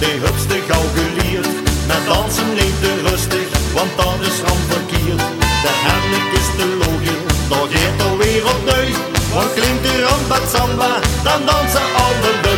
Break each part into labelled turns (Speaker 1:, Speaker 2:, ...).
Speaker 1: die hupste gauw geleerd. Met dansen neemt de rustig, want dat is verkeerd. De Henrik is de logisch, daar gaat alweer opnieuw. Want klinkt de ramba samba, dan dansen alle de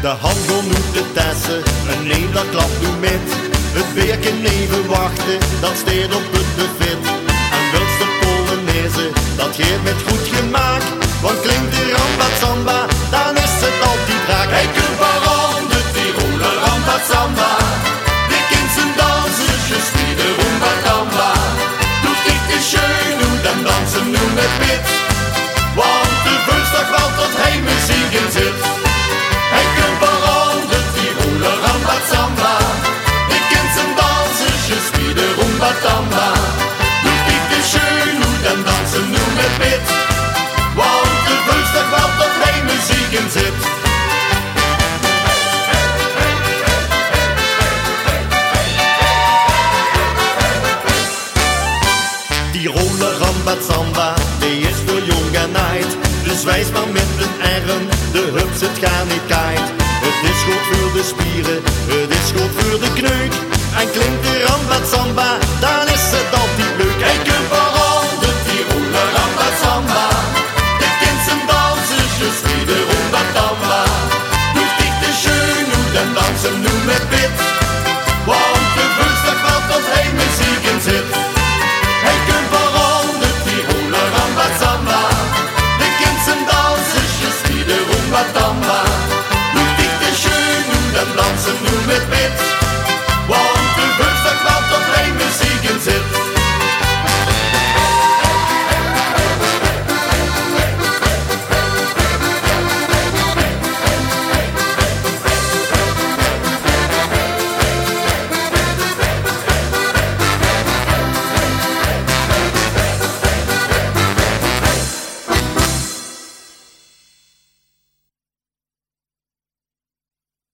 Speaker 1: De handel noemt de tessen, een neem dat klapt nu met. Het beken even wachten, dat steekt op het buffet. En wils de Polonaise, dat geeft met goed gemaakt. Want klinkt de samba, dan is het altijd Doet ik de schön, dan dansen nu met pit. Want de vulstak valt tot heen muziek in zit. Die rolle ramba samba, die is voor jong en oud. Dus wijs met een arm, de hups het gaat niet kwijt. Het is goed voor de spieren, het is goed voor de kneuk. En klinkt de ramba samba, nu dan dansen nu met pit. Want de vulstak valt tot heen muziek in zit. Hij kan veranderd die rolle ramba samba. De kind zijn dansen, just wie de rumba tamba. Doet ik de schön, nu dan dansen nu met pit.